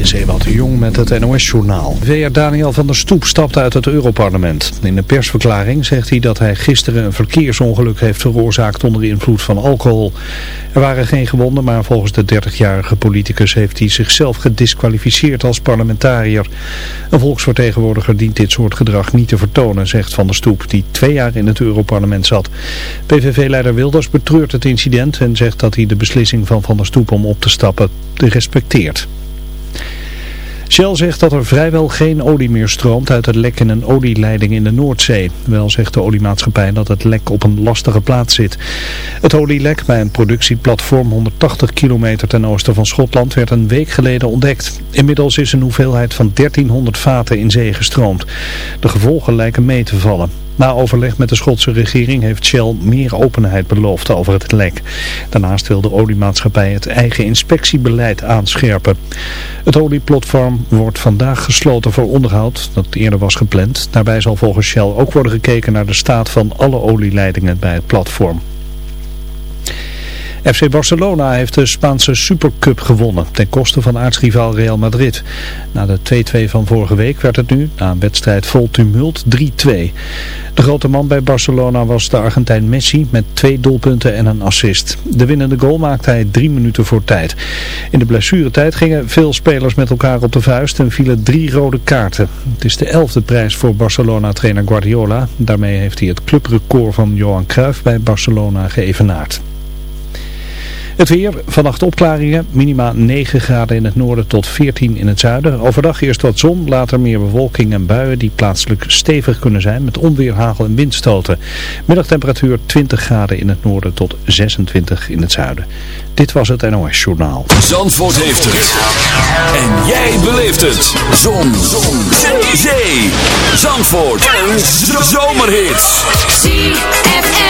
Is de Jong met het NOS-journaal. VR Daniel van der Stoep stapt uit het Europarlement. In een persverklaring zegt hij dat hij gisteren een verkeersongeluk heeft veroorzaakt onder invloed van alcohol. Er waren geen gewonden, maar volgens de 30-jarige politicus heeft hij zichzelf gedisqualificeerd als parlementariër. Een volksvertegenwoordiger dient dit soort gedrag niet te vertonen, zegt Van der Stoep, die twee jaar in het Europarlement zat. PVV-leider Wilders betreurt het incident en zegt dat hij de beslissing van Van der Stoep om op te stappen respecteert. Shell zegt dat er vrijwel geen olie meer stroomt uit het lek in een olieleiding in de Noordzee. Wel zegt de oliemaatschappij dat het lek op een lastige plaats zit. Het olielek bij een productieplatform 180 kilometer ten oosten van Schotland werd een week geleden ontdekt. Inmiddels is een hoeveelheid van 1300 vaten in zee gestroomd. De gevolgen lijken mee te vallen. Na overleg met de Schotse regering heeft Shell meer openheid beloofd over het lek. Daarnaast wil de oliemaatschappij het eigen inspectiebeleid aanscherpen. Het olieplatform wordt vandaag gesloten voor onderhoud dat eerder was gepland. Daarbij zal volgens Shell ook worden gekeken naar de staat van alle olieleidingen bij het platform. FC Barcelona heeft de Spaanse Supercup gewonnen ten koste van aartsrivaal Real Madrid. Na de 2-2 van vorige week werd het nu, na een wedstrijd vol tumult, 3-2. De grote man bij Barcelona was de Argentijn Messi met twee doelpunten en een assist. De winnende goal maakte hij drie minuten voor tijd. In de blessuretijd gingen veel spelers met elkaar op de vuist en vielen drie rode kaarten. Het is de elfde prijs voor Barcelona-trainer Guardiola. Daarmee heeft hij het clubrecord van Johan Cruijff bij Barcelona geëvenaard. Het weer, vannacht opklaringen, minima 9 graden in het noorden tot 14 in het zuiden. Overdag eerst wat zon, later meer bewolking en buien die plaatselijk stevig kunnen zijn met onweer, hagel en windstoten. Middagtemperatuur 20 graden in het noorden tot 26 in het zuiden. Dit was het NOS Journaal. Zandvoort heeft het. En jij beleeft het. Zon. zon. Zee. Zee. Zandvoort. En zomerhits. ZFM.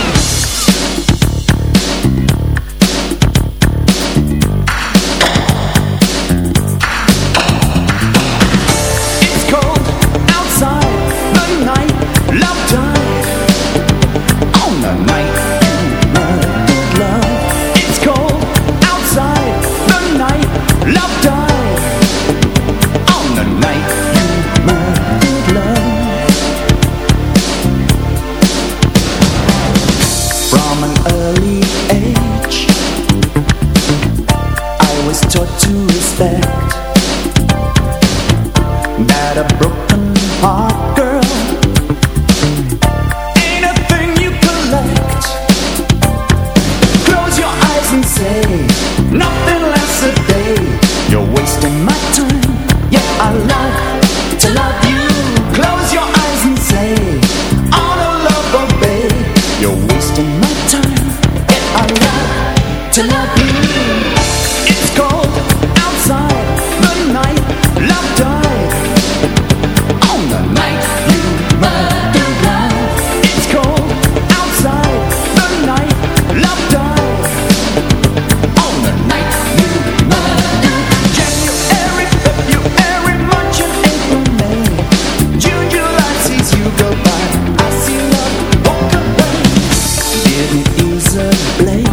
deserve blame.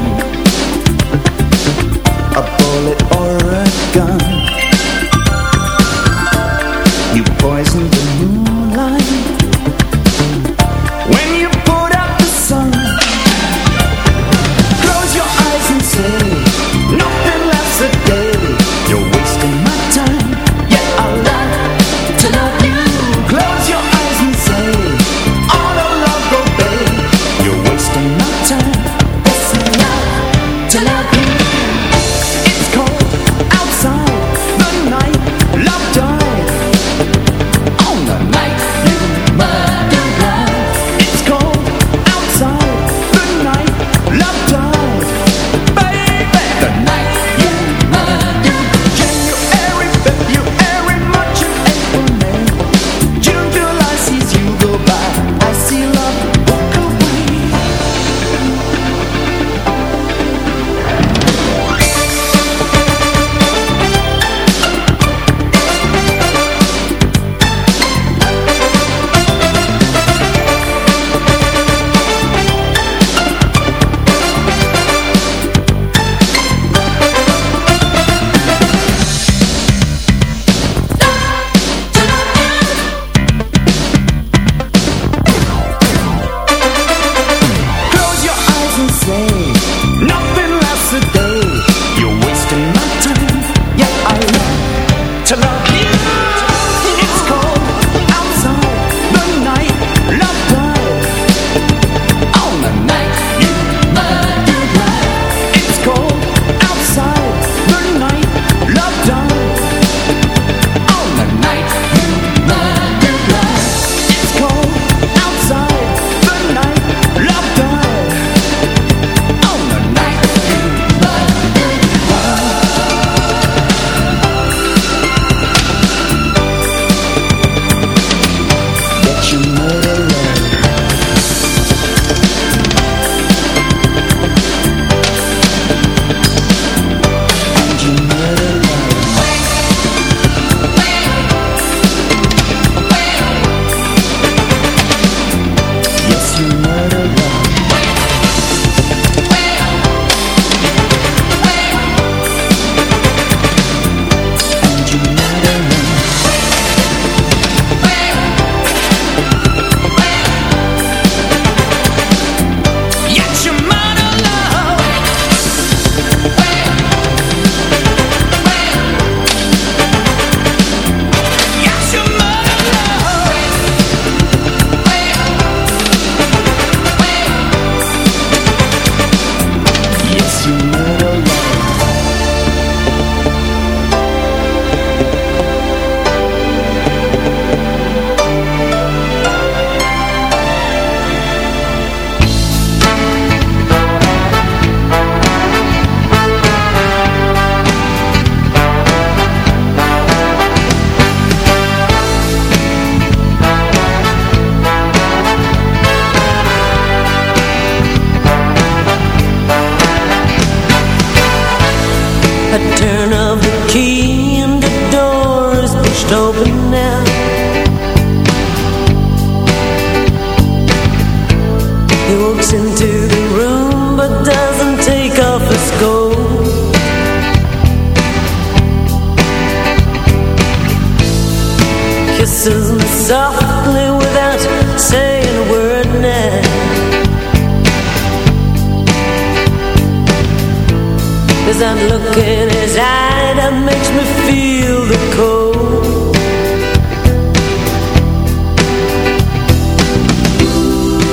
Cause I'm looking his eye that makes me feel the cold.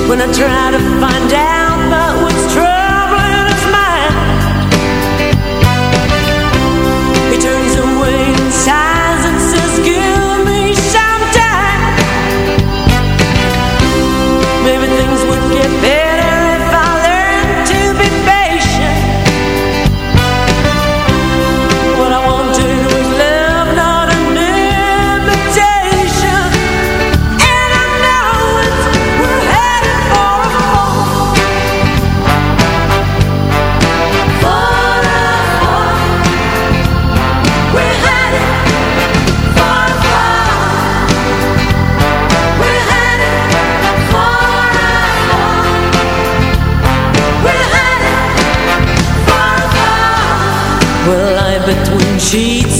When I try to find out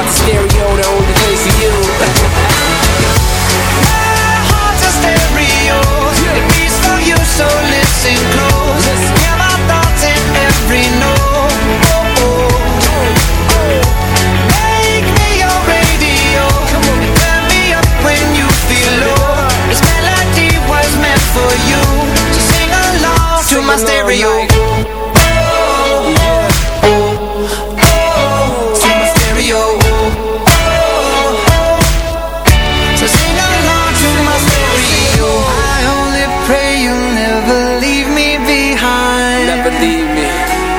heart's a stereo, the only place for you. My heart's a stereo, it beats for you, so listen close. Hear my thoughts in every note. Oh, oh. oh. Make me your radio, turn me up when you feel low. This melody was meant for you, so sing along sing to my along stereo.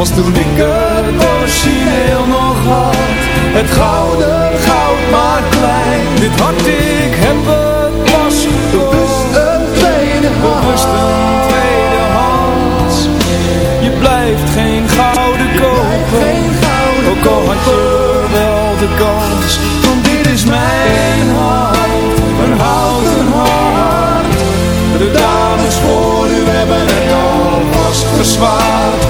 Als toen ik het origineel nog had. Het gouden goud maar klein. Dit hart ik heb het pas gekocht een tweede hand. een tweede hand. Je blijft geen gouden kopen Ook al had je wel de kans. Want dit is mijn hart. Een houten hart. De dames voor u hebben het al vast verzwaard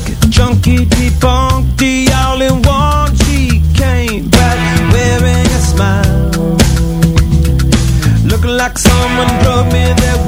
sick, junkie, debunked, the only one. She came back wearing a smile, looking like someone drove me there.